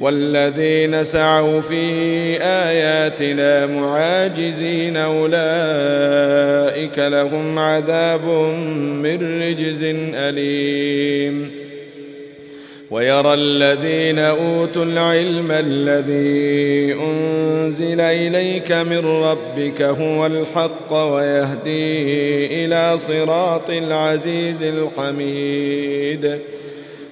والذين سعوا في آياتنا معاجزين أولئك لهم عذاب من رجز أليم ويرى الذين أوتوا العلم الذي أنزل إليك من ربك هو الحق ويهدي إلى صراط العزيز الحميد.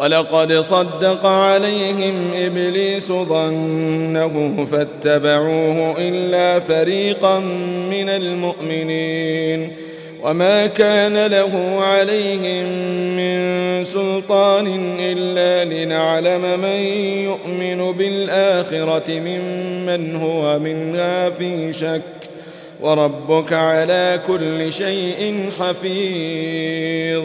وَلَقَدْ صَدَّقَ عَلَيْهِمْ إِبْلِيسُ ظَنَّهُ فَاتَّبَعُوهُ إِلَّا فَرِيقًا مِنَ الْمُؤْمِنِينَ وما كان له عليهم من سلطان إلا لنعلم من يؤمن بالآخرة ممن هو منها في شك وربك على كل شيء حفيظ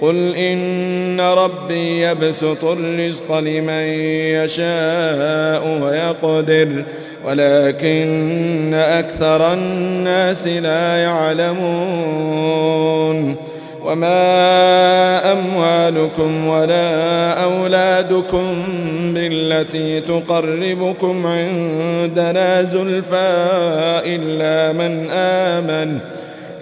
قل إن ربي يبسط الرزق لمن يشاء ويقدر ولكن أكثر الناس لا يعلمون. وما أموالكم ولا أولادكم بالتي تقربكم عندنا زلفاء إلا من آمن.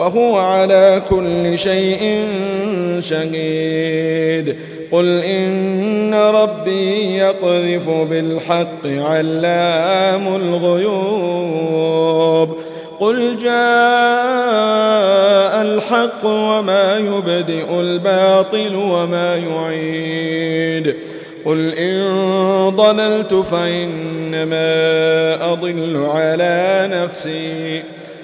وهو على كل شيء شهيد. قل إن ربي يقذف بالحق علام الغيوب. قل جاء الحق وما يبدئ الباطل وما يعيد. قل إن ضللت فإنما أضل على نفسي.